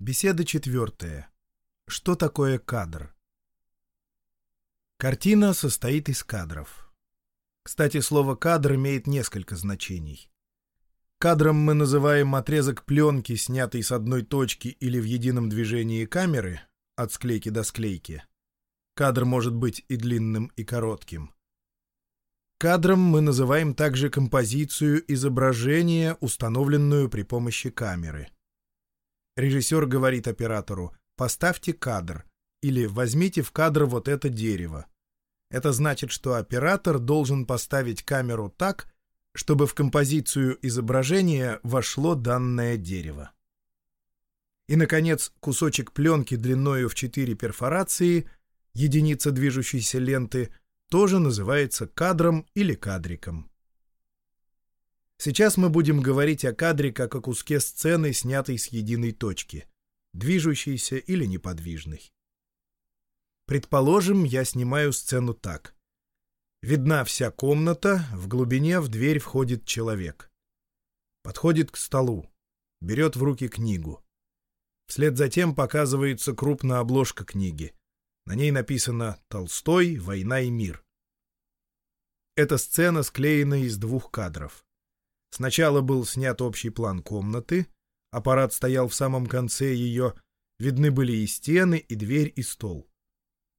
Беседа четвертая. Что такое кадр? Картина состоит из кадров. Кстати, слово «кадр» имеет несколько значений. Кадром мы называем отрезок пленки, снятый с одной точки или в едином движении камеры, от склейки до склейки. Кадр может быть и длинным, и коротким. Кадром мы называем также композицию изображения, установленную при помощи камеры. Режиссер говорит оператору «поставьте кадр» или «возьмите в кадр вот это дерево». Это значит, что оператор должен поставить камеру так, чтобы в композицию изображения вошло данное дерево. И, наконец, кусочек пленки длиною в 4 перфорации, единица движущейся ленты, тоже называется кадром или кадриком. Сейчас мы будем говорить о кадре как о куске сцены, снятой с единой точки, движущейся или неподвижной. Предположим, я снимаю сцену так. Видна вся комната, в глубине в дверь входит человек. Подходит к столу, берет в руки книгу. Вслед за тем показывается крупная обложка книги. На ней написано «Толстой. Война и мир». Эта сцена склеена из двух кадров. Сначала был снят общий план комнаты, аппарат стоял в самом конце ее, видны были и стены, и дверь, и стол.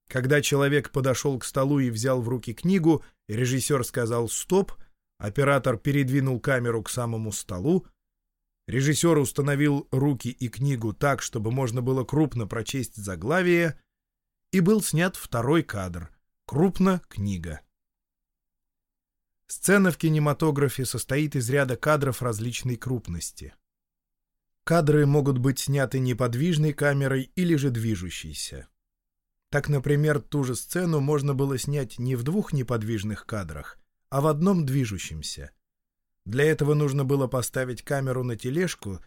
Когда человек подошел к столу и взял в руки книгу, режиссер сказал «стоп», оператор передвинул камеру к самому столу, режиссер установил руки и книгу так, чтобы можно было крупно прочесть заглавие, и был снят второй кадр — крупно книга. Сцена в кинематографе состоит из ряда кадров различной крупности. Кадры могут быть сняты неподвижной камерой или же движущейся. Так, например, ту же сцену можно было снять не в двух неподвижных кадрах, а в одном движущемся. Для этого нужно было поставить камеру на тележку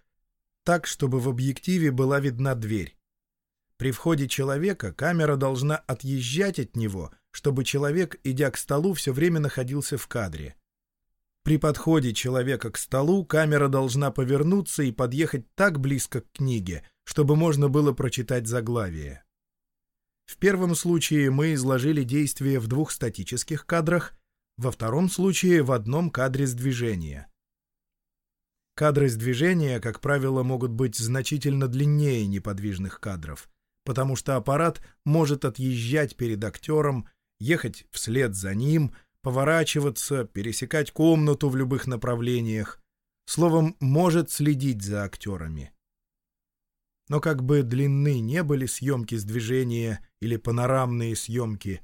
так, чтобы в объективе была видна дверь. При входе человека камера должна отъезжать от него — чтобы человек, идя к столу, все время находился в кадре. При подходе человека к столу камера должна повернуться и подъехать так близко к книге, чтобы можно было прочитать заглавие. В первом случае мы изложили действие в двух статических кадрах, во втором случае в одном кадре с движения. Кадры с движения, как правило, могут быть значительно длиннее неподвижных кадров, потому что аппарат может отъезжать перед актером ехать вслед за ним, поворачиваться, пересекать комнату в любых направлениях. Словом, может следить за актерами. Но как бы длинны не были съемки с движения или панорамные съемки,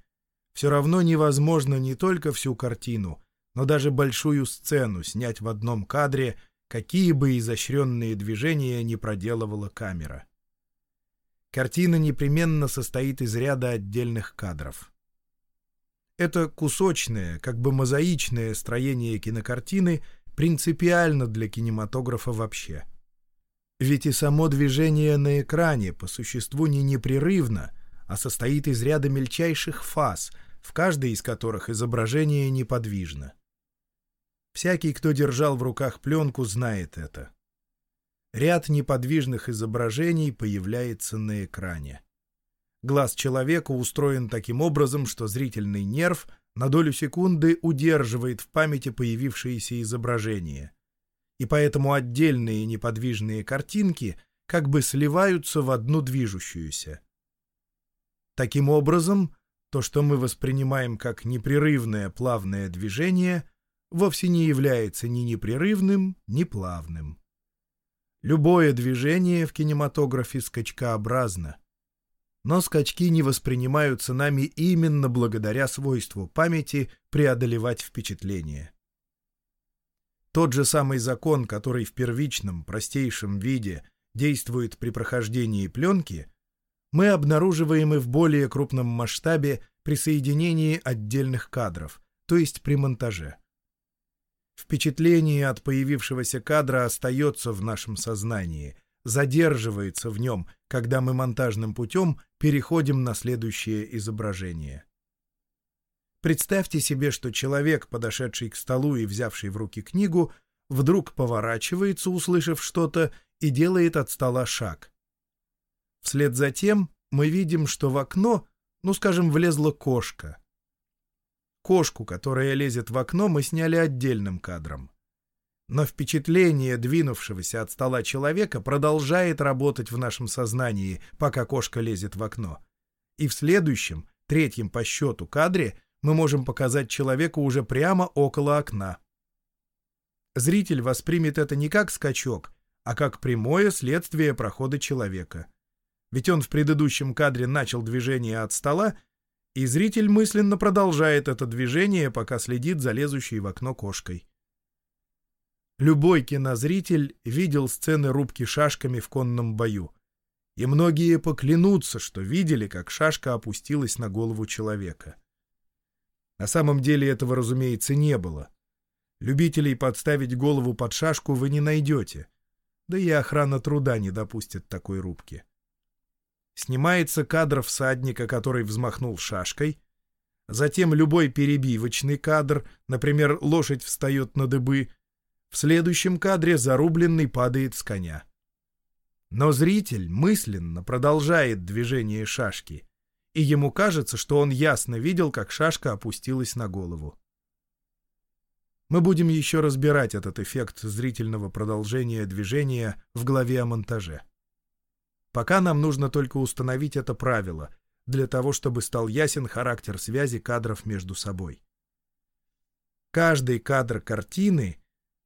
все равно невозможно не только всю картину, но даже большую сцену снять в одном кадре, какие бы изощренные движения не проделывала камера. Картина непременно состоит из ряда отдельных кадров. Это кусочное, как бы мозаичное строение кинокартины принципиально для кинематографа вообще. Ведь и само движение на экране по существу не непрерывно, а состоит из ряда мельчайших фаз, в каждой из которых изображение неподвижно. Всякий, кто держал в руках пленку, знает это. Ряд неподвижных изображений появляется на экране. Глаз человека устроен таким образом, что зрительный нерв на долю секунды удерживает в памяти появившиеся изображения. И поэтому отдельные неподвижные картинки как бы сливаются в одну движущуюся. Таким образом, то, что мы воспринимаем как непрерывное плавное движение, вовсе не является ни непрерывным, ни плавным. Любое движение в кинематографе скачкообразно — но скачки не воспринимаются нами именно благодаря свойству памяти преодолевать впечатление. Тот же самый закон, который в первичном, простейшем виде действует при прохождении пленки, мы обнаруживаем и в более крупном масштабе при соединении отдельных кадров, то есть при монтаже. Впечатление от появившегося кадра остается в нашем сознании — задерживается в нем, когда мы монтажным путем переходим на следующее изображение. Представьте себе, что человек, подошедший к столу и взявший в руки книгу, вдруг поворачивается, услышав что-то, и делает от стола шаг. Вслед за тем мы видим, что в окно, ну, скажем, влезла кошка. Кошку, которая лезет в окно, мы сняли отдельным кадром. Но впечатление двинувшегося от стола человека продолжает работать в нашем сознании, пока кошка лезет в окно. И в следующем, третьем по счету кадре мы можем показать человека уже прямо около окна. Зритель воспримет это не как скачок, а как прямое следствие прохода человека. Ведь он в предыдущем кадре начал движение от стола, и зритель мысленно продолжает это движение, пока следит за лезущей в окно кошкой. Любой кинозритель видел сцены рубки шашками в конном бою. И многие поклянутся, что видели, как шашка опустилась на голову человека. На самом деле этого, разумеется, не было. Любителей подставить голову под шашку вы не найдете. Да и охрана труда не допустит такой рубки. Снимается кадр всадника, который взмахнул шашкой. Затем любой перебивочный кадр, например, лошадь встает на дыбы — в следующем кадре зарубленный падает с коня. Но зритель мысленно продолжает движение шашки, и ему кажется, что он ясно видел, как шашка опустилась на голову. Мы будем еще разбирать этот эффект зрительного продолжения движения в главе о монтаже. Пока нам нужно только установить это правило, для того, чтобы стал ясен характер связи кадров между собой. Каждый кадр картины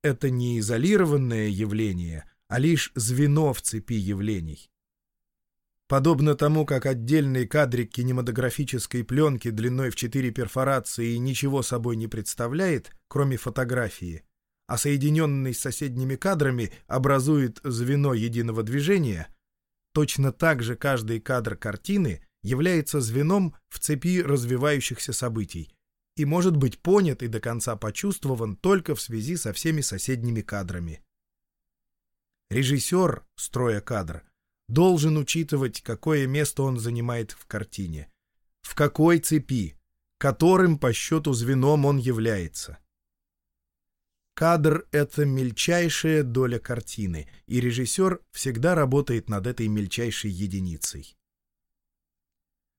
это не изолированное явление, а лишь звено в цепи явлений. Подобно тому, как отдельный кадрик кинематографической пленки длиной в четыре перфорации ничего собой не представляет, кроме фотографии, а соединенный с соседними кадрами образует звено единого движения, точно так же каждый кадр картины является звеном в цепи развивающихся событий, и может быть понят и до конца почувствован только в связи со всеми соседними кадрами. Режиссер, строя кадр, должен учитывать, какое место он занимает в картине, в какой цепи, которым по счету звеном он является. Кадр — это мельчайшая доля картины, и режиссер всегда работает над этой мельчайшей единицей.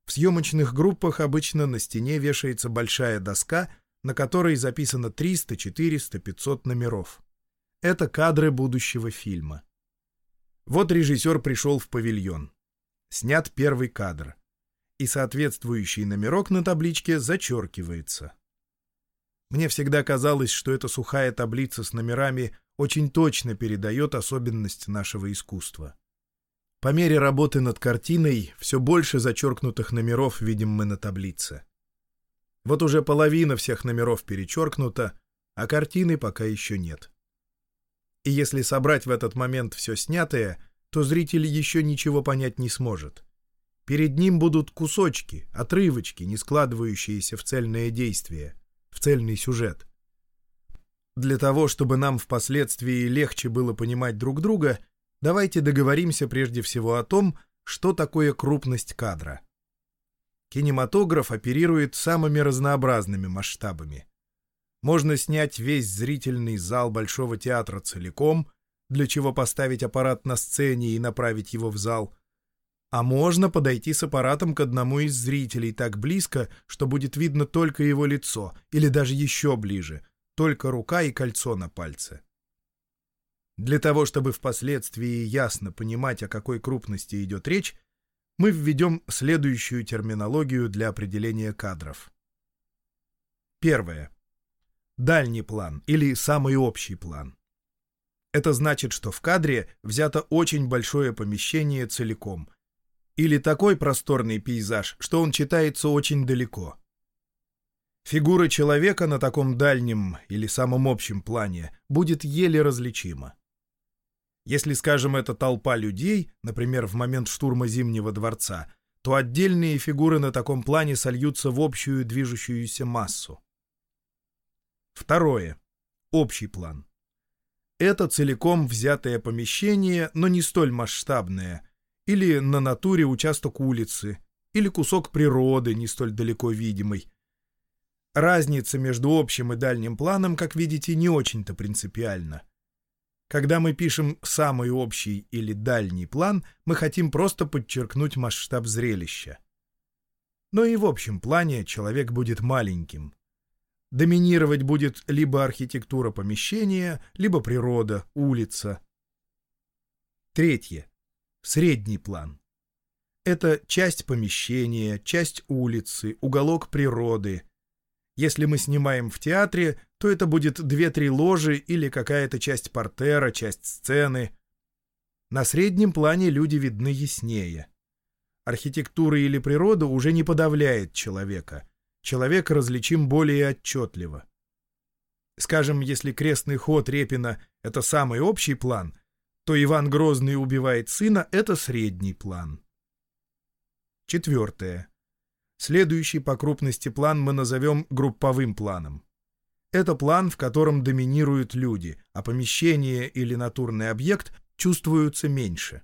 В съемочных группах обычно на стене вешается большая доска, на которой записано 300, 400, 500 номеров. Это кадры будущего фильма. Вот режиссер пришел в павильон. Снят первый кадр. И соответствующий номерок на табличке зачеркивается. Мне всегда казалось, что эта сухая таблица с номерами очень точно передает особенность нашего искусства. По мере работы над картиной все больше зачеркнутых номеров видим мы на таблице. Вот уже половина всех номеров перечеркнута, а картины пока еще нет. И если собрать в этот момент все снятое, то зритель еще ничего понять не сможет. Перед ним будут кусочки, отрывочки, не складывающиеся в цельное действие, в цельный сюжет. Для того, чтобы нам впоследствии легче было понимать друг друга — Давайте договоримся прежде всего о том, что такое крупность кадра. Кинематограф оперирует самыми разнообразными масштабами. Можно снять весь зрительный зал Большого театра целиком, для чего поставить аппарат на сцене и направить его в зал. А можно подойти с аппаратом к одному из зрителей так близко, что будет видно только его лицо, или даже еще ближе, только рука и кольцо на пальце. Для того, чтобы впоследствии ясно понимать, о какой крупности идет речь, мы введем следующую терминологию для определения кадров. Первое. Дальний план или самый общий план. Это значит, что в кадре взято очень большое помещение целиком, или такой просторный пейзаж, что он читается очень далеко. Фигура человека на таком дальнем или самом общем плане будет еле различима. Если, скажем, это толпа людей, например, в момент штурма Зимнего дворца, то отдельные фигуры на таком плане сольются в общую движущуюся массу. Второе. Общий план. Это целиком взятое помещение, но не столь масштабное, или на натуре участок улицы, или кусок природы, не столь далеко видимый. Разница между общим и дальним планом, как видите, не очень-то принципиальна. Когда мы пишем самый общий или дальний план, мы хотим просто подчеркнуть масштаб зрелища. Но и в общем плане человек будет маленьким. Доминировать будет либо архитектура помещения, либо природа, улица. Третье. Средний план. Это часть помещения, часть улицы, уголок природы. Если мы снимаем в театре, то это будет две-три ложи или какая-то часть портера, часть сцены. На среднем плане люди видны яснее. Архитектура или природа уже не подавляет человека. Человек различим более отчетливо. Скажем, если крестный ход Репина — это самый общий план, то Иван Грозный убивает сына — это средний план. Четвертое. Следующий по крупности план мы назовем групповым планом. Это план, в котором доминируют люди, а помещение или натурный объект чувствуются меньше.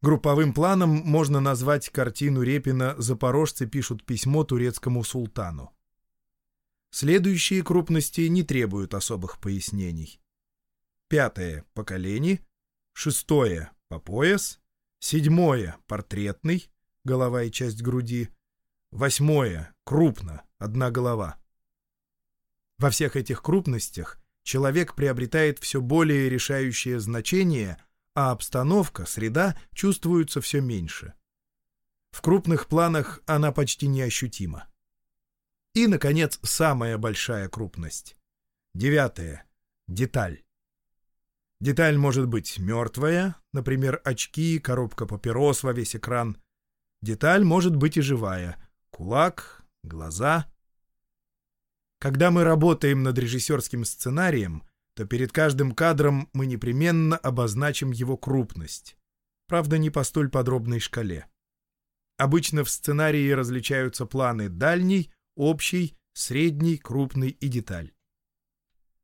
Групповым планом можно назвать картину Репина «Запорожцы пишут письмо турецкому султану». Следующие крупности не требуют особых пояснений. Пятое — по колени, шестое — по пояс, седьмое — портретный, голова и часть груди. Восьмое — крупно, одна голова. Во всех этих крупностях человек приобретает все более решающее значение, а обстановка, среда чувствуются все меньше. В крупных планах она почти неощутима. И, наконец, самая большая крупность. Девятое. Деталь. Деталь может быть мертвая, например, очки, коробка папирос во весь экран, Деталь может быть и живая. Кулак, глаза. Когда мы работаем над режиссерским сценарием, то перед каждым кадром мы непременно обозначим его крупность. Правда, не по столь подробной шкале. Обычно в сценарии различаются планы дальний, общий, средний, крупный и деталь.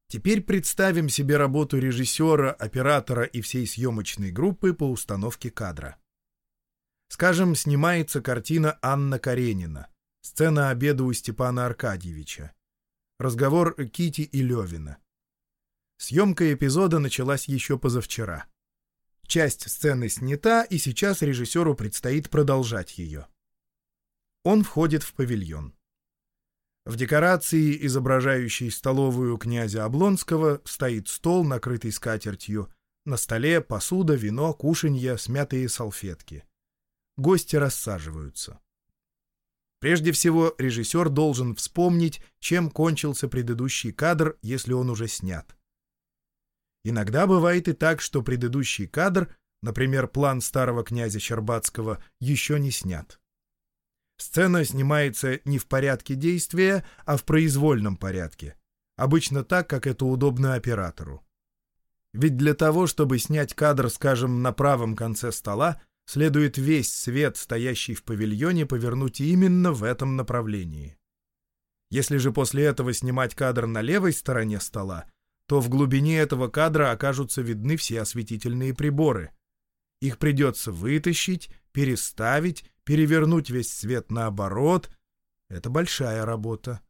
Теперь представим себе работу режиссера, оператора и всей съемочной группы по установке кадра. Скажем, снимается картина Анна Каренина. Сцена обеда у Степана Аркадьевича. Разговор Кити и Левина. Съемка эпизода началась еще позавчера. Часть сцены снята, и сейчас режиссеру предстоит продолжать ее. Он входит в павильон. В декорации, изображающей столовую князя Облонского, стоит стол, накрытый скатертью. На столе посуда, вино, кушанья, смятые салфетки гости рассаживаются. Прежде всего, режиссер должен вспомнить, чем кончился предыдущий кадр, если он уже снят. Иногда бывает и так, что предыдущий кадр, например, план старого князя Щербацкого, еще не снят. Сцена снимается не в порядке действия, а в произвольном порядке. Обычно так, как это удобно оператору. Ведь для того, чтобы снять кадр, скажем, на правом конце стола, следует весь свет, стоящий в павильоне, повернуть именно в этом направлении. Если же после этого снимать кадр на левой стороне стола, то в глубине этого кадра окажутся видны все осветительные приборы. Их придется вытащить, переставить, перевернуть весь свет наоборот. Это большая работа.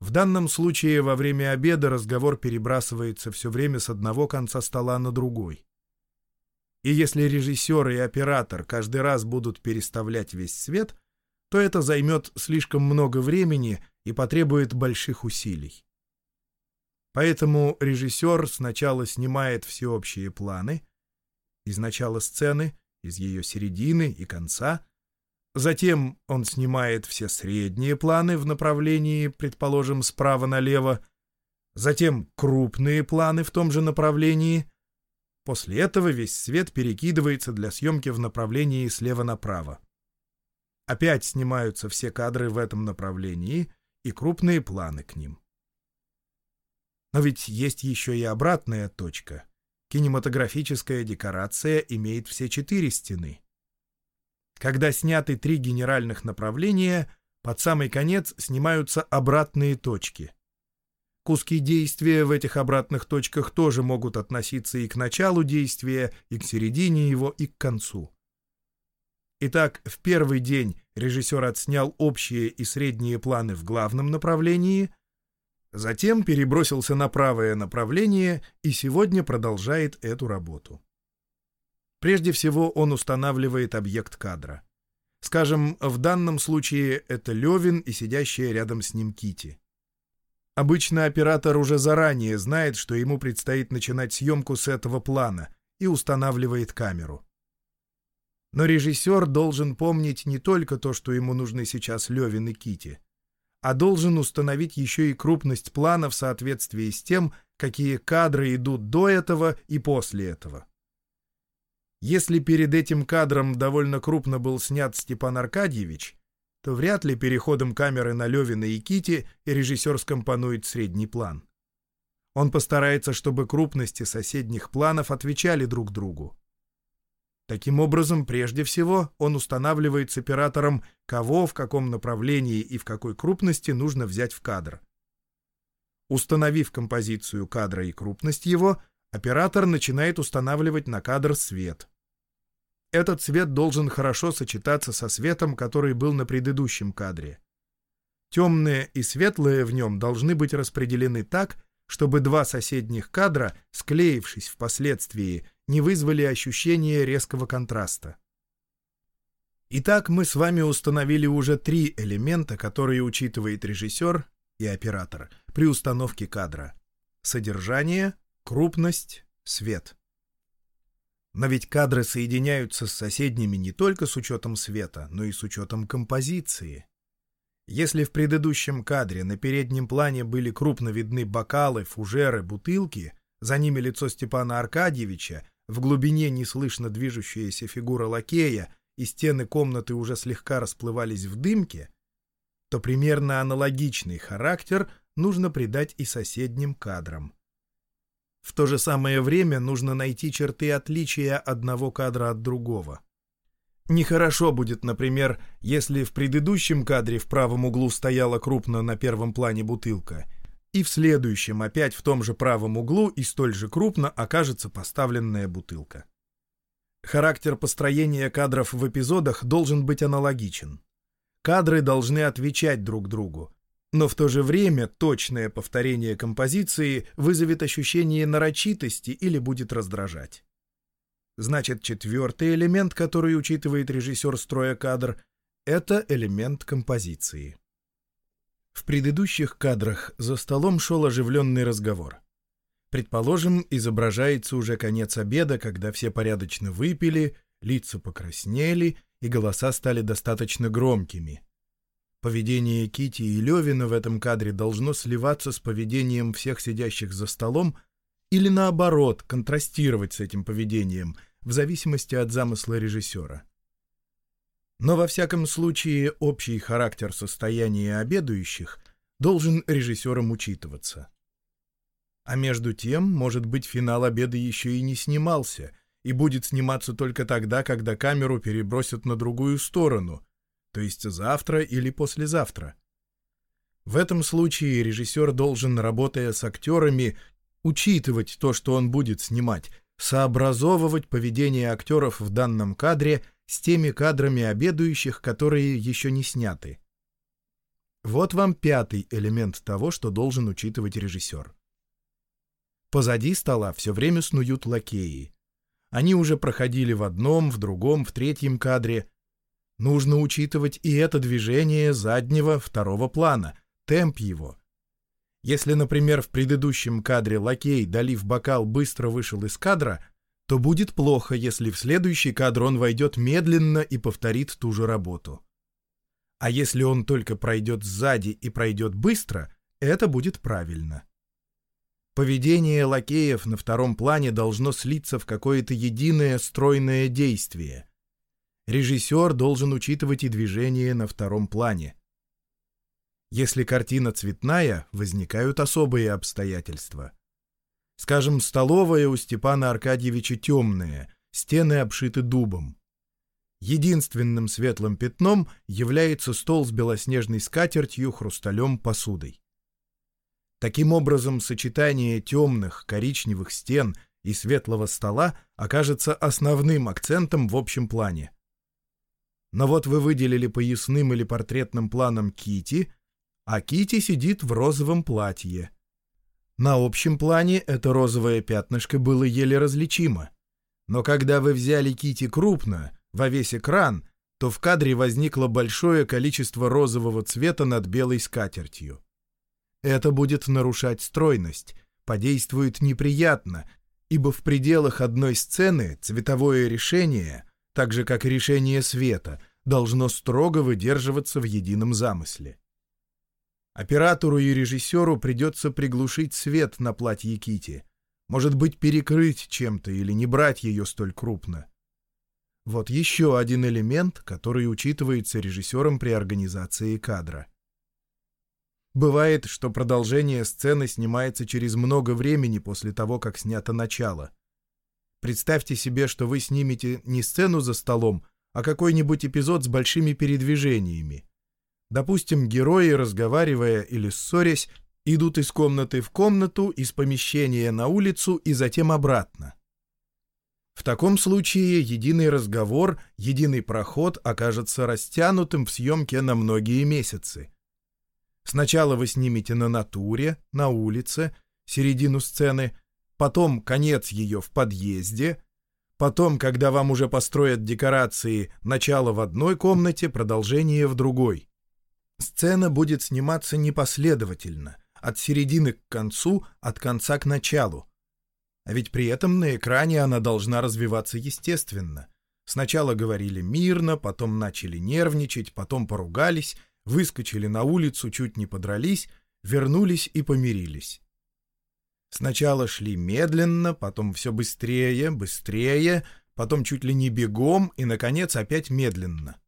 В данном случае во время обеда разговор перебрасывается все время с одного конца стола на другой. И если режиссер и оператор каждый раз будут переставлять весь свет, то это займет слишком много времени и потребует больших усилий. Поэтому режиссер сначала снимает всеобщие планы, из начала сцены, из ее середины и конца, затем он снимает все средние планы в направлении, предположим, справа налево, затем крупные планы в том же направлении, После этого весь свет перекидывается для съемки в направлении слева направо. Опять снимаются все кадры в этом направлении и крупные планы к ним. Но ведь есть еще и обратная точка. Кинематографическая декорация имеет все четыре стены. Когда сняты три генеральных направления, под самый конец снимаются обратные точки — Куски действия в этих обратных точках тоже могут относиться и к началу действия, и к середине его, и к концу. Итак, в первый день режиссер отснял общие и средние планы в главном направлении, Затем перебросился на правое направление и сегодня продолжает эту работу. Прежде всего он устанавливает объект кадра. Скажем, в данном случае это Левин и сидящая рядом с ним Кити. Обычно оператор уже заранее знает, что ему предстоит начинать съемку с этого плана и устанавливает камеру. Но режиссер должен помнить не только то, что ему нужны сейчас Левин и Кити, а должен установить еще и крупность плана в соответствии с тем, какие кадры идут до этого и после этого. Если перед этим кадром довольно крупно был снят Степан Аркадьевич, то вряд ли переходом камеры на Левина и Кити режиссер скомпонует средний план. Он постарается, чтобы крупности соседних планов отвечали друг другу. Таким образом, прежде всего, он устанавливает с оператором, кого, в каком направлении и в какой крупности нужно взять в кадр. Установив композицию кадра и крупность его, оператор начинает устанавливать на кадр свет. Этот свет должен хорошо сочетаться со светом, который был на предыдущем кадре. Темное и светлое в нем должны быть распределены так, чтобы два соседних кадра, склеившись впоследствии, не вызвали ощущения резкого контраста. Итак, мы с вами установили уже три элемента, которые учитывает режиссер и оператор при установке кадра. Содержание, крупность, свет. Но ведь кадры соединяются с соседними не только с учетом света, но и с учетом композиции. Если в предыдущем кадре на переднем плане были крупно видны бокалы, фужеры, бутылки, за ними лицо Степана Аркадьевича, в глубине неслышно движущаяся фигура лакея и стены комнаты уже слегка расплывались в дымке, то примерно аналогичный характер нужно придать и соседним кадрам. В то же самое время нужно найти черты отличия одного кадра от другого. Нехорошо будет, например, если в предыдущем кадре в правом углу стояла крупно на первом плане бутылка, и в следующем опять в том же правом углу и столь же крупно окажется поставленная бутылка. Характер построения кадров в эпизодах должен быть аналогичен. Кадры должны отвечать друг другу, но в то же время точное повторение композиции вызовет ощущение нарочитости или будет раздражать. Значит, четвертый элемент, который учитывает режиссер строя кадр, это элемент композиции. В предыдущих кадрах за столом шел оживленный разговор. Предположим, изображается уже конец обеда, когда все порядочно выпили, лица покраснели и голоса стали достаточно громкими. Поведение Кити и Левина в этом кадре должно сливаться с поведением всех сидящих за столом или наоборот, контрастировать с этим поведением, в зависимости от замысла режиссера. Но во всяком случае общий характер состояния обедающих должен режиссером учитываться. А между тем, может быть, финал обеда еще и не снимался, и будет сниматься только тогда, когда камеру перебросят на другую сторону, то есть завтра или послезавтра. В этом случае режиссер должен, работая с актерами, учитывать то, что он будет снимать, сообразовывать поведение актеров в данном кадре с теми кадрами обедающих, которые еще не сняты. Вот вам пятый элемент того, что должен учитывать режиссер. Позади стола все время снуют лакеи. Они уже проходили в одном, в другом, в третьем кадре. Нужно учитывать и это движение заднего второго плана, темп его — если, например, в предыдущем кадре лакей, долив бокал, быстро вышел из кадра, то будет плохо, если в следующий кадр он войдет медленно и повторит ту же работу. А если он только пройдет сзади и пройдет быстро, это будет правильно. Поведение лакеев на втором плане должно слиться в какое-то единое стройное действие. Режиссер должен учитывать и движение на втором плане. Если картина цветная, возникают особые обстоятельства. Скажем, столовая у Степана Аркадьевича темная, стены обшиты дубом. Единственным светлым пятном является стол с белоснежной скатертью, хрусталем, посудой. Таким образом, сочетание темных коричневых стен и светлого стола окажется основным акцентом в общем плане. Но вот вы выделили поясным или портретным планом Кити, а Кити сидит в розовом платье. На общем плане это розовое пятнышко было еле различимо. Но когда вы взяли Кити крупно, во весь экран, то в кадре возникло большое количество розового цвета над белой скатертью. Это будет нарушать стройность, подействует неприятно, ибо в пределах одной сцены цветовое решение, так же как и решение света, должно строго выдерживаться в едином замысле. Оператору и режиссеру придется приглушить свет на платье Кити, может быть, перекрыть чем-то или не брать ее столь крупно. Вот еще один элемент, который учитывается режиссером при организации кадра. Бывает, что продолжение сцены снимается через много времени после того, как снято начало. Представьте себе, что вы снимете не сцену за столом, а какой-нибудь эпизод с большими передвижениями. Допустим, герои, разговаривая или ссорясь, идут из комнаты в комнату, из помещения на улицу и затем обратно. В таком случае единый разговор, единый проход окажется растянутым в съемке на многие месяцы. Сначала вы снимете на натуре, на улице, середину сцены, потом конец ее в подъезде, потом, когда вам уже построят декорации, начало в одной комнате, продолжение в другой. Сцена будет сниматься непоследовательно, от середины к концу, от конца к началу. А ведь при этом на экране она должна развиваться естественно. Сначала говорили мирно, потом начали нервничать, потом поругались, выскочили на улицу, чуть не подрались, вернулись и помирились. Сначала шли медленно, потом все быстрее, быстрее, потом чуть ли не бегом и, наконец, опять медленно.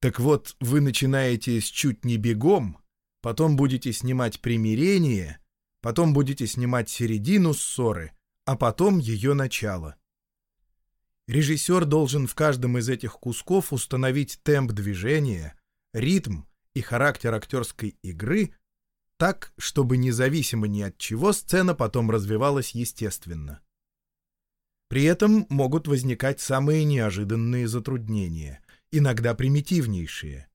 Так вот, вы начинаете с чуть не бегом, потом будете снимать примирение, потом будете снимать середину ссоры, а потом ее начало. Режиссер должен в каждом из этих кусков установить темп движения, ритм и характер актерской игры так, чтобы независимо ни от чего сцена потом развивалась естественно. При этом могут возникать самые неожиданные затруднения, иногда примитивнейшие.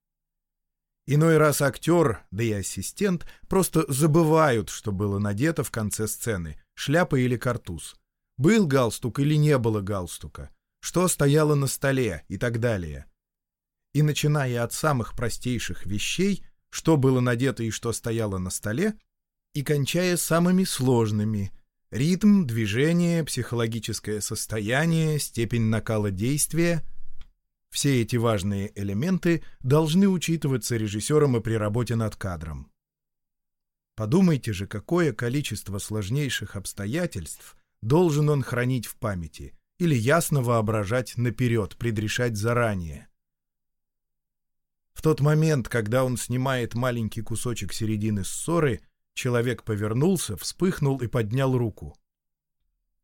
Иной раз актер, да и ассистент, просто забывают, что было надето в конце сцены, шляпа или картуз. Был галстук или не было галстука, что стояло на столе и так далее. И начиная от самых простейших вещей, что было надето и что стояло на столе, и кончая самыми сложными — ритм, движение, психологическое состояние, степень накала действия — все эти важные элементы должны учитываться режиссером и при работе над кадром. Подумайте же, какое количество сложнейших обстоятельств должен он хранить в памяти или ясно воображать наперед, предрешать заранее. В тот момент, когда он снимает маленький кусочек середины ссоры, человек повернулся, вспыхнул и поднял руку.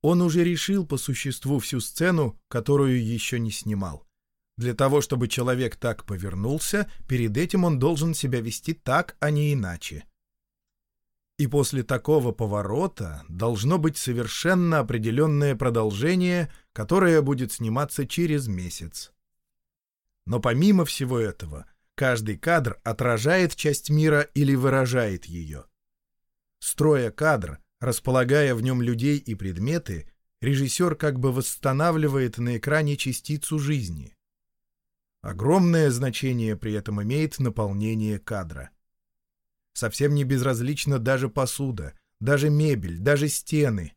Он уже решил по существу всю сцену, которую еще не снимал. Для того, чтобы человек так повернулся, перед этим он должен себя вести так, а не иначе. И после такого поворота должно быть совершенно определенное продолжение, которое будет сниматься через месяц. Но помимо всего этого, каждый кадр отражает часть мира или выражает ее. Строя кадр, располагая в нем людей и предметы, режиссер как бы восстанавливает на экране частицу жизни. Огромное значение при этом имеет наполнение кадра. Совсем не безразлична даже посуда, даже мебель, даже стены.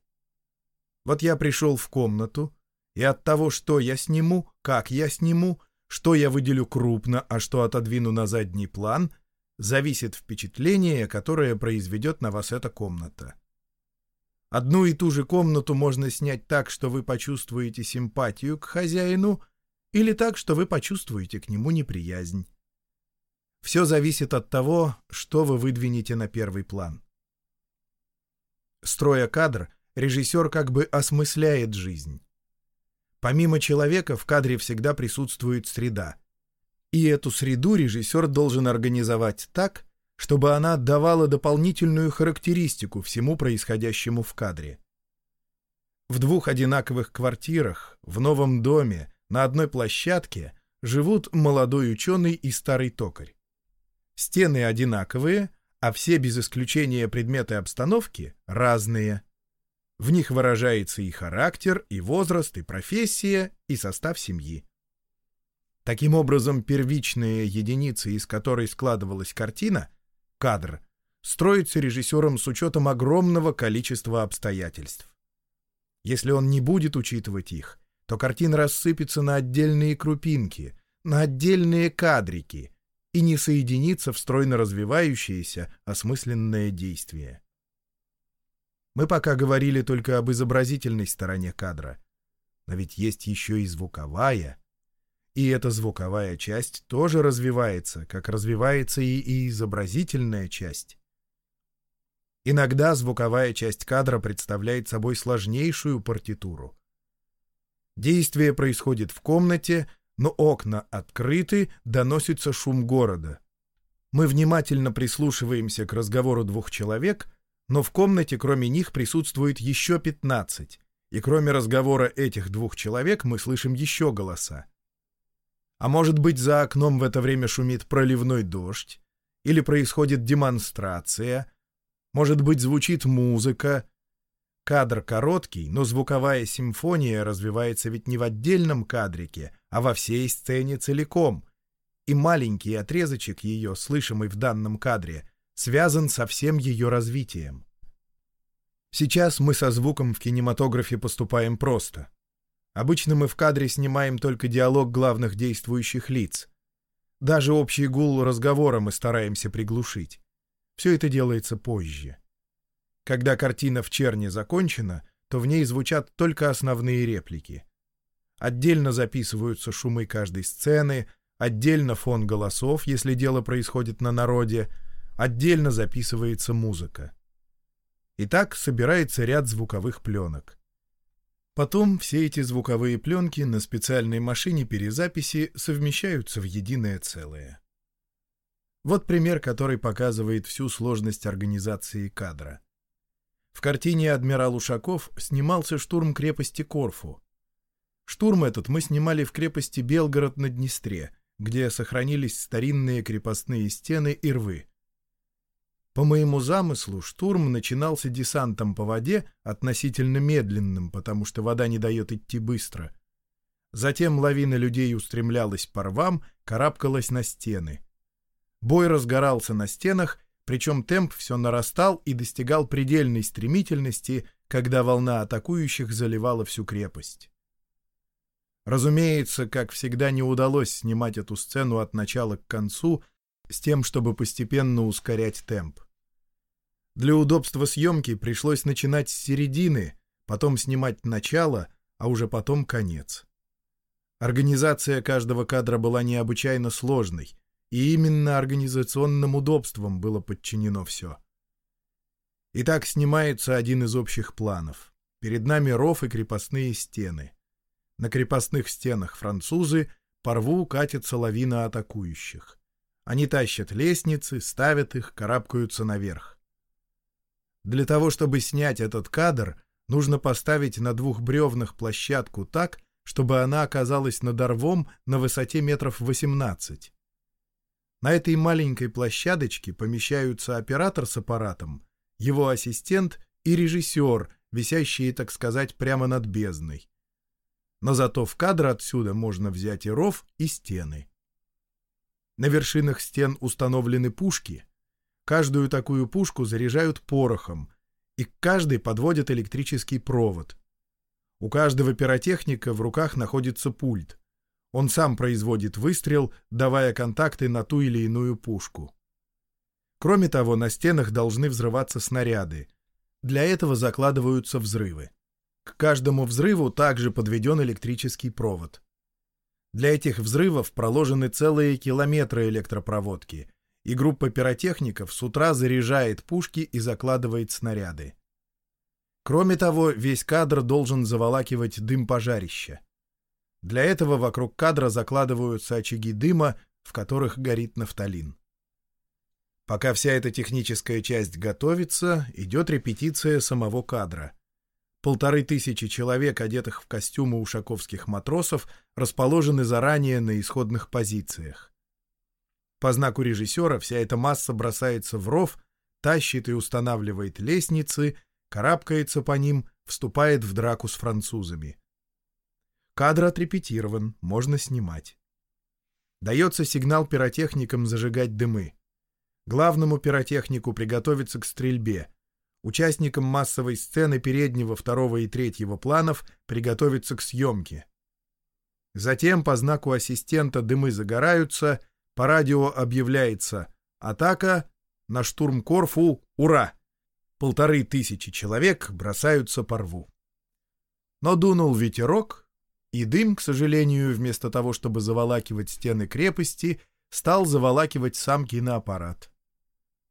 Вот я пришел в комнату, и от того, что я сниму, как я сниму, что я выделю крупно, а что отодвину на задний план, зависит впечатление, которое произведет на вас эта комната. Одну и ту же комнату можно снять так, что вы почувствуете симпатию к хозяину — или так, что вы почувствуете к нему неприязнь. Все зависит от того, что вы выдвинете на первый план. Строя кадр, режиссер как бы осмысляет жизнь. Помимо человека в кадре всегда присутствует среда. И эту среду режиссер должен организовать так, чтобы она давала дополнительную характеристику всему происходящему в кадре. В двух одинаковых квартирах, в новом доме, на одной площадке живут молодой ученый и старый токарь. Стены одинаковые, а все без исключения предметы обстановки разные. В них выражается и характер, и возраст, и профессия, и состав семьи. Таким образом, первичная единица, из которой складывалась картина, кадр, строится режиссером с учетом огромного количества обстоятельств. Если он не будет учитывать их, то картина рассыпется на отдельные крупинки, на отдельные кадрики и не соединится в стройно развивающееся осмысленное действие. Мы пока говорили только об изобразительной стороне кадра, но ведь есть еще и звуковая, и эта звуковая часть тоже развивается, как развивается и, и изобразительная часть. Иногда звуковая часть кадра представляет собой сложнейшую партитуру. Действие происходит в комнате, но окна открыты, доносится шум города. Мы внимательно прислушиваемся к разговору двух человек, но в комнате кроме них присутствует еще 15, и кроме разговора этих двух человек мы слышим еще голоса. А может быть, за окном в это время шумит проливной дождь, или происходит демонстрация — может быть, звучит музыка. Кадр короткий, но звуковая симфония развивается ведь не в отдельном кадрике, а во всей сцене целиком. И маленький отрезочек ее, слышимый в данном кадре, связан со всем ее развитием. Сейчас мы со звуком в кинематографе поступаем просто. Обычно мы в кадре снимаем только диалог главных действующих лиц. Даже общий гул разговора мы стараемся приглушить. Все это делается позже. Когда картина в черне закончена, то в ней звучат только основные реплики. Отдельно записываются шумы каждой сцены, отдельно фон голосов, если дело происходит на народе, отдельно записывается музыка. И так собирается ряд звуковых пленок. Потом все эти звуковые пленки на специальной машине перезаписи совмещаются в единое целое. Вот пример, который показывает всю сложность организации кадра. В картине «Адмирал Ушаков» снимался штурм крепости Корфу. Штурм этот мы снимали в крепости Белгород на Днестре, где сохранились старинные крепостные стены и рвы. По моему замыслу, штурм начинался десантом по воде, относительно медленным, потому что вода не дает идти быстро. Затем лавина людей устремлялась по рвам, карабкалась на стены. Бой разгорался на стенах, причем темп все нарастал и достигал предельной стремительности, когда волна атакующих заливала всю крепость. Разумеется, как всегда не удалось снимать эту сцену от начала к концу с тем, чтобы постепенно ускорять темп. Для удобства съемки пришлось начинать с середины, потом снимать начало, а уже потом конец. Организация каждого кадра была необычайно сложной, и именно организационным удобством было подчинено все. Итак, снимается один из общих планов. Перед нами ров и крепостные стены. На крепостных стенах французы по рву катится лавина атакующих. Они тащат лестницы, ставят их, карабкаются наверх. Для того, чтобы снять этот кадр, нужно поставить на двух бревнах площадку так, чтобы она оказалась над рвом на высоте метров 18. На этой маленькой площадочке помещаются оператор с аппаратом, его ассистент и режиссер, висящие, так сказать, прямо над бездной. Но зато в кадр отсюда можно взять и ров, и стены. На вершинах стен установлены пушки. Каждую такую пушку заряжают порохом, и к каждой подводят электрический провод. У каждого пиротехника в руках находится пульт. Он сам производит выстрел, давая контакты на ту или иную пушку. Кроме того, на стенах должны взрываться снаряды. Для этого закладываются взрывы. К каждому взрыву также подведен электрический провод. Для этих взрывов проложены целые километры электропроводки, и группа пиротехников с утра заряжает пушки и закладывает снаряды. Кроме того, весь кадр должен заволакивать дым пожарища. Для этого вокруг кадра закладываются очаги дыма, в которых горит нафталин. Пока вся эта техническая часть готовится, идет репетиция самого кадра. Полторы тысячи человек, одетых в костюмы ушаковских матросов, расположены заранее на исходных позициях. По знаку режиссера вся эта масса бросается в ров, тащит и устанавливает лестницы, карабкается по ним, вступает в драку с французами. Кадр отрепетирован, можно снимать. Дается сигнал пиротехникам зажигать дымы. Главному пиротехнику приготовиться к стрельбе. Участникам массовой сцены переднего, второго и третьего планов приготовиться к съемке. Затем по знаку ассистента дымы загораются, по радио объявляется «Атака! На штурм Корфу! Ура!» Полторы тысячи человек бросаются по рву. Но дунул ветерок, и дым, к сожалению, вместо того, чтобы заволакивать стены крепости, стал заволакивать сам киноаппарат.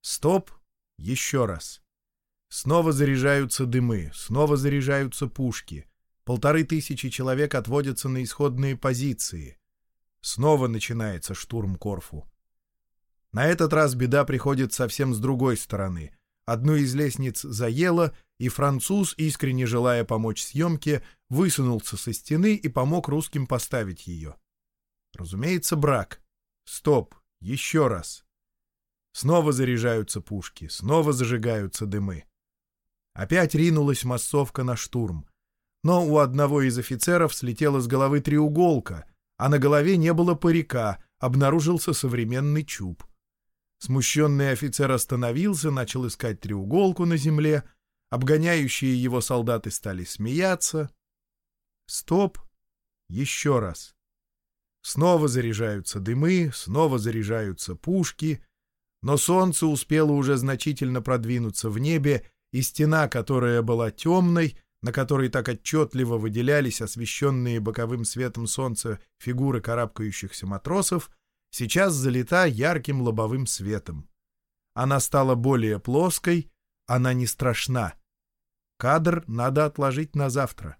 Стоп! Еще раз. Снова заряжаются дымы, снова заряжаются пушки. Полторы тысячи человек отводятся на исходные позиции. Снова начинается штурм Корфу. На этот раз беда приходит совсем с другой стороны. Одну из лестниц заело, и француз, искренне желая помочь съемке, высунулся со стены и помог русским поставить ее. Разумеется, брак. Стоп. Еще раз. Снова заряжаются пушки, снова зажигаются дымы. Опять ринулась массовка на штурм. Но у одного из офицеров слетела с головы треуголка, а на голове не было парика, обнаружился современный чуб. Смущенный офицер остановился, начал искать треуголку на земле, Обгоняющие его солдаты стали смеяться. Стоп. Еще раз. Снова заряжаются дымы, снова заряжаются пушки, но солнце успело уже значительно продвинуться в небе, и стена, которая была темной, на которой так отчетливо выделялись освещенные боковым светом солнца фигуры карабкающихся матросов, сейчас залита ярким лобовым светом. Она стала более плоской, она не страшна. Кадр надо отложить на завтра.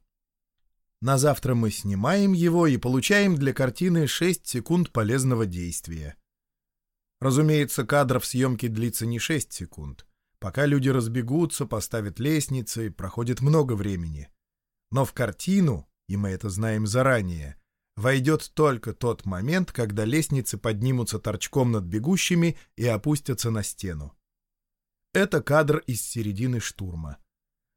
На завтра мы снимаем его и получаем для картины 6 секунд полезного действия. Разумеется, кадр в съемке длится не 6 секунд. Пока люди разбегутся, поставят лестницы, проходит много времени. Но в картину, и мы это знаем заранее, войдет только тот момент, когда лестницы поднимутся торчком над бегущими и опустятся на стену. Это кадр из середины штурма.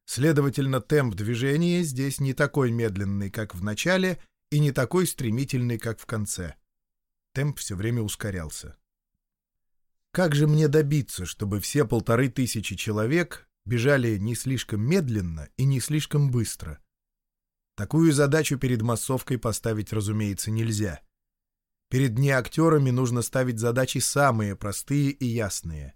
Следовательно, темп движения здесь не такой медленный, как в начале, и не такой стремительный, как в конце. Темп все время ускорялся. Как же мне добиться, чтобы все полторы тысячи человек бежали не слишком медленно и не слишком быстро? Такую задачу перед массовкой поставить, разумеется, нельзя. Перед неактерами нужно ставить задачи самые простые и ясные.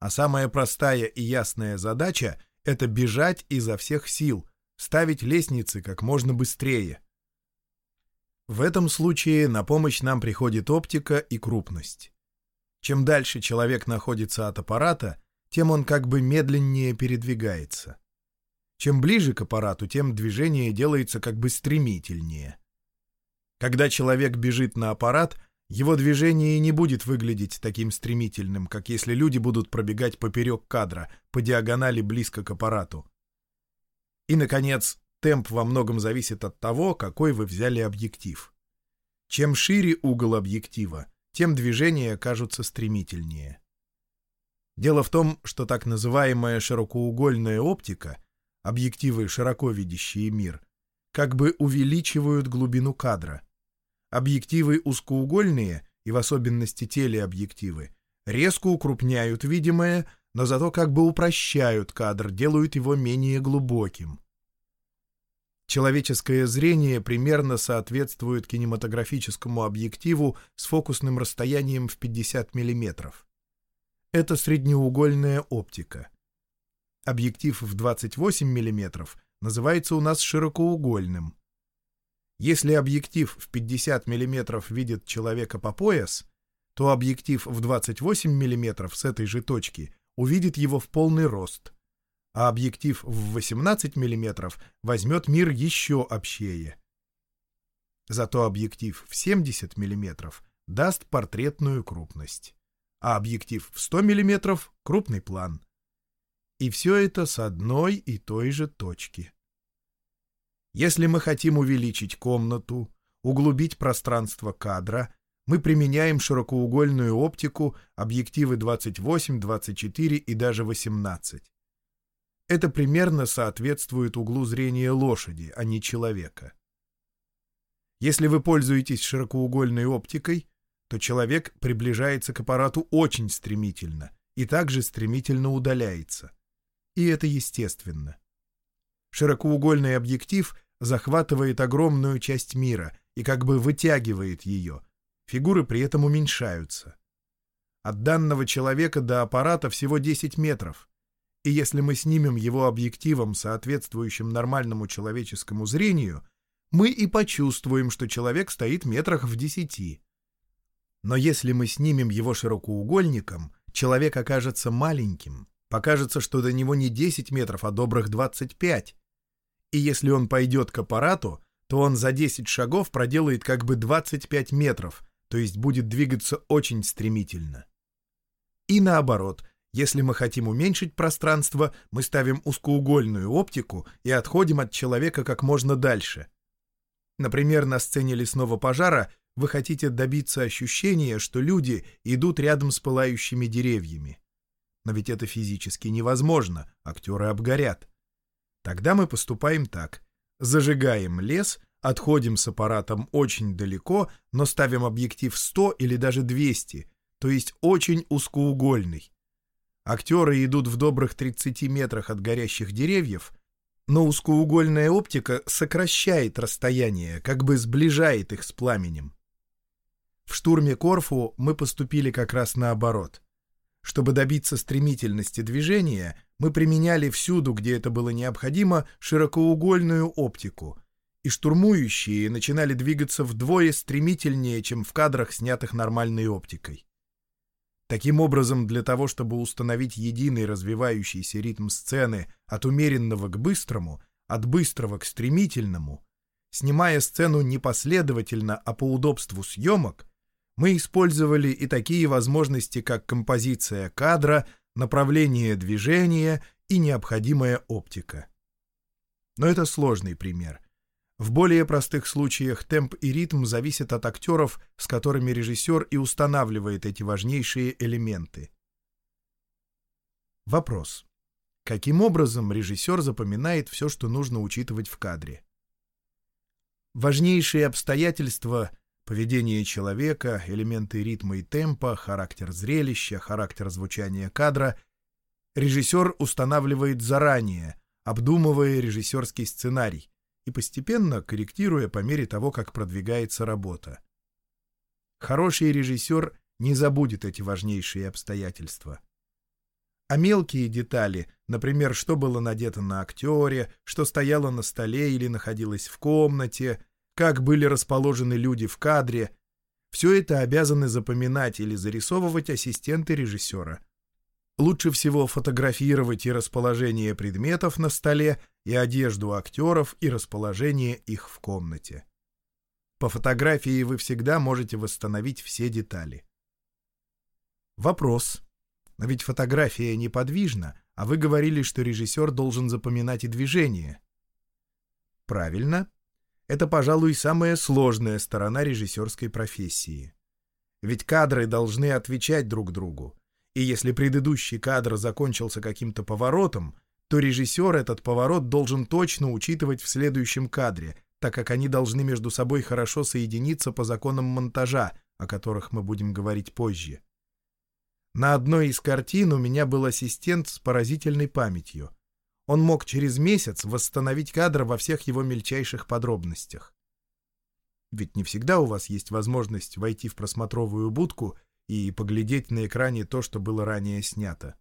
А самая простая и ясная задача — это бежать изо всех сил, ставить лестницы как можно быстрее. В этом случае на помощь нам приходит оптика и крупность. Чем дальше человек находится от аппарата, тем он как бы медленнее передвигается. Чем ближе к аппарату, тем движение делается как бы стремительнее. Когда человек бежит на аппарат — его движение не будет выглядеть таким стремительным, как если люди будут пробегать поперек кадра, по диагонали близко к аппарату. И, наконец, темп во многом зависит от того, какой вы взяли объектив. Чем шире угол объектива, тем движения кажутся стремительнее. Дело в том, что так называемая широкоугольная оптика, объективы, широко видящие мир, как бы увеличивают глубину кадра — Объективы узкоугольные, и в особенности телеобъективы, резко укрупняют видимое, но зато как бы упрощают кадр, делают его менее глубоким. Человеческое зрение примерно соответствует кинематографическому объективу с фокусным расстоянием в 50 мм. Это среднеугольная оптика. Объектив в 28 мм называется у нас широкоугольным. Если объектив в 50 мм видит человека по пояс, то объектив в 28 мм с этой же точки увидит его в полный рост, а объектив в 18 мм возьмет мир еще общее. Зато объектив в 70 мм даст портретную крупность, а объектив в 100 мм — крупный план. И все это с одной и той же точки. Если мы хотим увеличить комнату, углубить пространство кадра, мы применяем широкоугольную оптику, объективы 28, 24 и даже 18. Это примерно соответствует углу зрения лошади, а не человека. Если вы пользуетесь широкоугольной оптикой, то человек приближается к аппарату очень стремительно и также стремительно удаляется. И это естественно. Широкоугольный объектив захватывает огромную часть мира и как бы вытягивает ее. Фигуры при этом уменьшаются. От данного человека до аппарата всего 10 метров. И если мы снимем его объективом, соответствующим нормальному человеческому зрению, мы и почувствуем, что человек стоит метрах в десяти. Но если мы снимем его широкоугольником, человек окажется маленьким, покажется, что до него не 10 метров, а добрых 25. И если он пойдет к аппарату, то он за 10 шагов проделает как бы 25 метров, то есть будет двигаться очень стремительно. И наоборот, если мы хотим уменьшить пространство, мы ставим узкоугольную оптику и отходим от человека как можно дальше. Например, на сцене лесного пожара вы хотите добиться ощущения, что люди идут рядом с пылающими деревьями. Но ведь это физически невозможно, актеры обгорят. Тогда мы поступаем так. Зажигаем лес, отходим с аппаратом очень далеко, но ставим объектив 100 или даже 200, то есть очень узкоугольный. Актеры идут в добрых 30 метрах от горящих деревьев, но узкоугольная оптика сокращает расстояние, как бы сближает их с пламенем. В штурме Корфу мы поступили как раз наоборот. Чтобы добиться стремительности движения, мы применяли всюду, где это было необходимо, широкоугольную оптику, и штурмующие начинали двигаться вдвое стремительнее, чем в кадрах, снятых нормальной оптикой. Таким образом, для того, чтобы установить единый развивающийся ритм сцены от умеренного к быстрому, от быстрого к стремительному, снимая сцену не последовательно, а по удобству съемок, мы использовали и такие возможности, как композиция кадра, направление движения и необходимая оптика. Но это сложный пример. В более простых случаях темп и ритм зависят от актеров, с которыми режиссер и устанавливает эти важнейшие элементы. Вопрос. Каким образом режиссер запоминает все, что нужно учитывать в кадре? Важнейшие обстоятельства Поведение человека, элементы ритма и темпа, характер зрелища, характер звучания кадра режиссер устанавливает заранее, обдумывая режиссерский сценарий и постепенно корректируя по мере того, как продвигается работа. Хороший режиссер не забудет эти важнейшие обстоятельства. А мелкие детали, например, что было надето на актере, что стояло на столе или находилось в комнате — как были расположены люди в кадре. Все это обязаны запоминать или зарисовывать ассистенты режиссера. Лучше всего фотографировать и расположение предметов на столе, и одежду актеров, и расположение их в комнате. По фотографии вы всегда можете восстановить все детали. Вопрос. Но ведь фотография неподвижна, а вы говорили, что режиссер должен запоминать и движение. Правильно, это, пожалуй, самая сложная сторона режиссерской профессии. Ведь кадры должны отвечать друг другу. И если предыдущий кадр закончился каким-то поворотом, то режиссер этот поворот должен точно учитывать в следующем кадре, так как они должны между собой хорошо соединиться по законам монтажа, о которых мы будем говорить позже. На одной из картин у меня был ассистент с поразительной памятью — он мог через месяц восстановить кадр во всех его мельчайших подробностях. Ведь не всегда у вас есть возможность войти в просмотровую будку и поглядеть на экране то, что было ранее снято.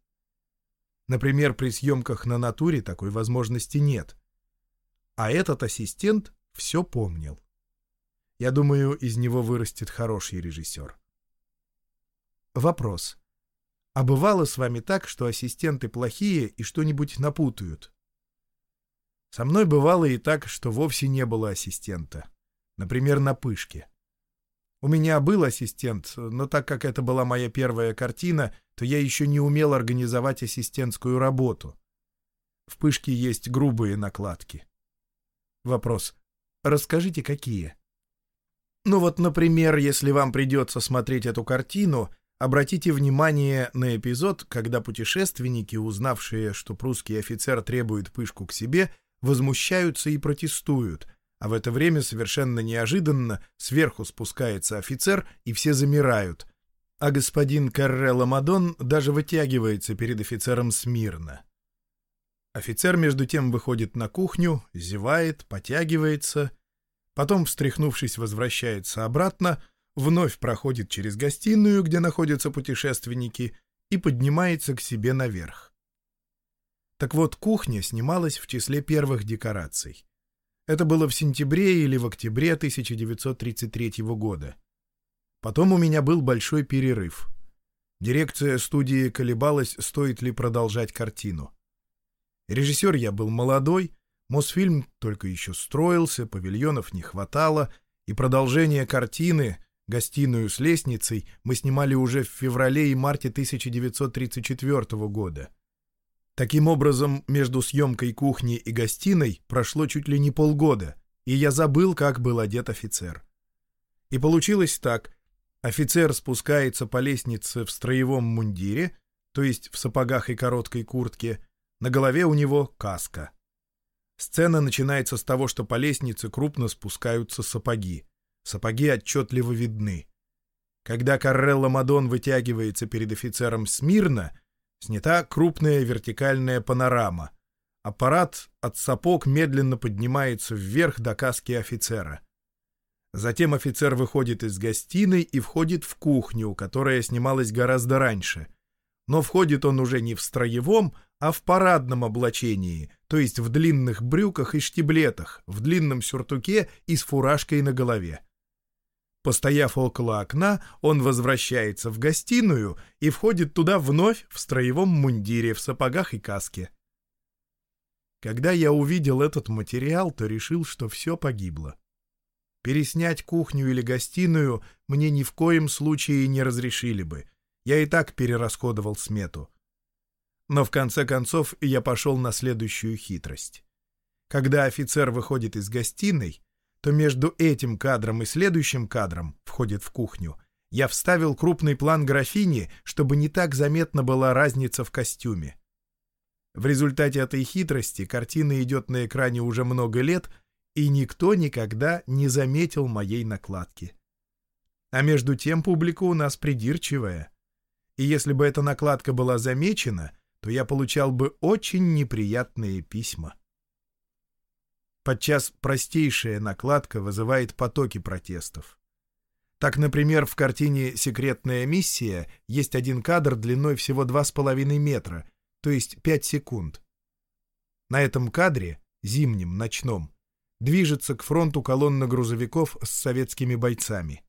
Например, при съемках на натуре такой возможности нет. А этот ассистент все помнил. Я думаю, из него вырастет хороший режиссер. Вопрос. А бывало с вами так, что ассистенты плохие и что-нибудь напутают? Со мной бывало и так, что вовсе не было ассистента. Например, на пышке. У меня был ассистент, но так как это была моя первая картина, то я еще не умел организовать ассистентскую работу. В пышке есть грубые накладки. Вопрос. Расскажите, какие? Ну вот, например, если вам придется смотреть эту картину, обратите внимание на эпизод, когда путешественники, узнавшие, что прусский офицер требует пышку к себе, возмущаются и протестуют, а в это время совершенно неожиданно сверху спускается офицер, и все замирают, а господин Каррелла Мадон даже вытягивается перед офицером смирно. Офицер, между тем, выходит на кухню, зевает, потягивается, потом, встряхнувшись, возвращается обратно, вновь проходит через гостиную, где находятся путешественники, и поднимается к себе наверх. Так вот, кухня снималась в числе первых декораций. Это было в сентябре или в октябре 1933 года. Потом у меня был большой перерыв. Дирекция студии колебалась, стоит ли продолжать картину. Режиссер я был молодой, Мосфильм только еще строился, павильонов не хватало, и продолжение картины, гостиную с лестницей, мы снимали уже в феврале и марте 1934 года. Таким образом, между съемкой кухни и гостиной прошло чуть ли не полгода, и я забыл, как был одет офицер. И получилось так. Офицер спускается по лестнице в строевом мундире, то есть в сапогах и короткой куртке, на голове у него каска. Сцена начинается с того, что по лестнице крупно спускаются сапоги. Сапоги отчетливо видны. Когда Каррелла Мадон вытягивается перед офицером смирно, снята крупная вертикальная панорама. Аппарат от сапог медленно поднимается вверх до каски офицера. Затем офицер выходит из гостиной и входит в кухню, которая снималась гораздо раньше. Но входит он уже не в строевом, а в парадном облачении, то есть в длинных брюках и штиблетах, в длинном сюртуке и с фуражкой на голове. Постояв около окна, он возвращается в гостиную и входит туда вновь в строевом мундире, в сапогах и каске. Когда я увидел этот материал, то решил, что все погибло. Переснять кухню или гостиную мне ни в коем случае не разрешили бы. Я и так перерасходовал смету. Но в конце концов я пошел на следующую хитрость. Когда офицер выходит из гостиной, то между этим кадром и следующим кадром, входит в кухню, я вставил крупный план графини, чтобы не так заметна была разница в костюме. В результате этой хитрости картина идет на экране уже много лет, и никто никогда не заметил моей накладки. А между тем публика у нас придирчивая. И если бы эта накладка была замечена, то я получал бы очень неприятные письма. Подчас простейшая накладка вызывает потоки протестов. Так, например, в картине «Секретная миссия» есть один кадр длиной всего 2,5 метра, то есть 5 секунд. На этом кадре, зимнем, ночном, движется к фронту колонна грузовиков с советскими бойцами.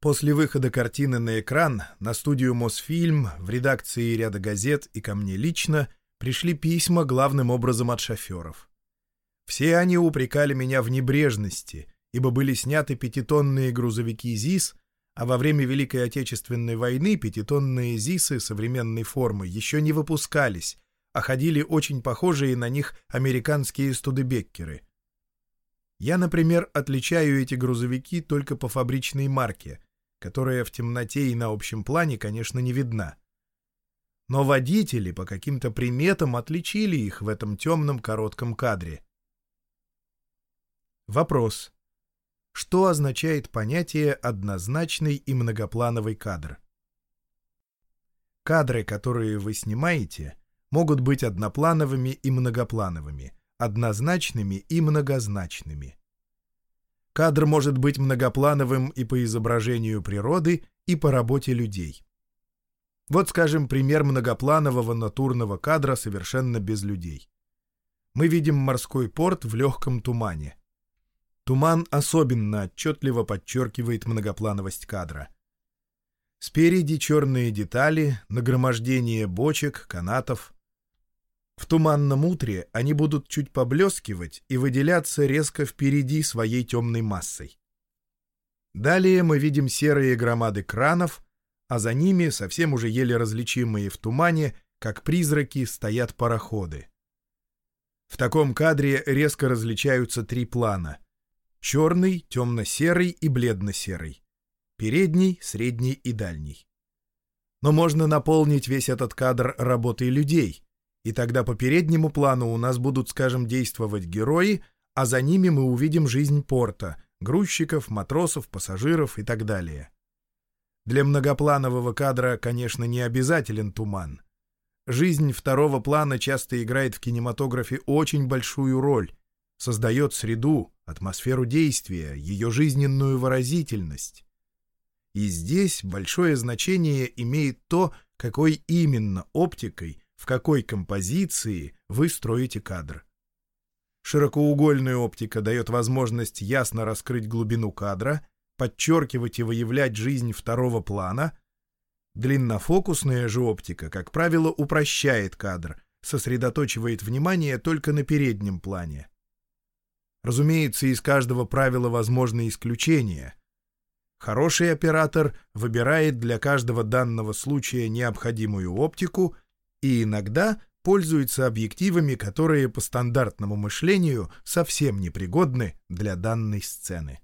После выхода картины на экран на студию Мосфильм, в редакции ряда газет и ко мне лично пришли письма главным образом от шоферов. Все они упрекали меня в небрежности, ибо были сняты пятитонные грузовики ЗИС, а во время Великой Отечественной войны пятитонные ЗИСы современной формы еще не выпускались, а ходили очень похожие на них американские студебеккеры. Я, например, отличаю эти грузовики только по фабричной марке — которая в темноте и на общем плане, конечно, не видна. Но водители по каким-то приметам отличили их в этом темном коротком кадре. Вопрос. Что означает понятие «однозначный и многоплановый кадр»? Кадры, которые вы снимаете, могут быть одноплановыми и многоплановыми, однозначными и многозначными. Кадр может быть многоплановым и по изображению природы, и по работе людей. Вот, скажем, пример многопланового натурного кадра совершенно без людей. Мы видим морской порт в легком тумане. Туман особенно отчетливо подчеркивает многоплановость кадра. Спереди черные детали, нагромождение бочек, канатов — в туманном утре они будут чуть поблескивать и выделяться резко впереди своей темной массой. Далее мы видим серые громады кранов, а за ними, совсем уже еле различимые в тумане, как призраки, стоят пароходы. В таком кадре резко различаются три плана. Черный, темно-серый и бледно-серый, передний, средний и дальний. Но можно наполнить весь этот кадр работой людей, и тогда по переднему плану у нас будут, скажем, действовать герои, а за ними мы увидим жизнь порта, грузчиков, матросов, пассажиров и так далее. Для многопланового кадра, конечно, не обязателен туман. Жизнь второго плана часто играет в кинематографе очень большую роль, создает среду, атмосферу действия, ее жизненную выразительность. И здесь большое значение имеет то, какой именно оптикой, в какой композиции вы строите кадр. Широкоугольная оптика дает возможность ясно раскрыть глубину кадра, подчеркивать и выявлять жизнь второго плана. Длиннофокусная же оптика, как правило, упрощает кадр, сосредоточивает внимание только на переднем плане. Разумеется, из каждого правила возможны исключения. Хороший оператор выбирает для каждого данного случая необходимую оптику и иногда пользуется объективами, которые по стандартному мышлению совсем непригодны для данной сцены.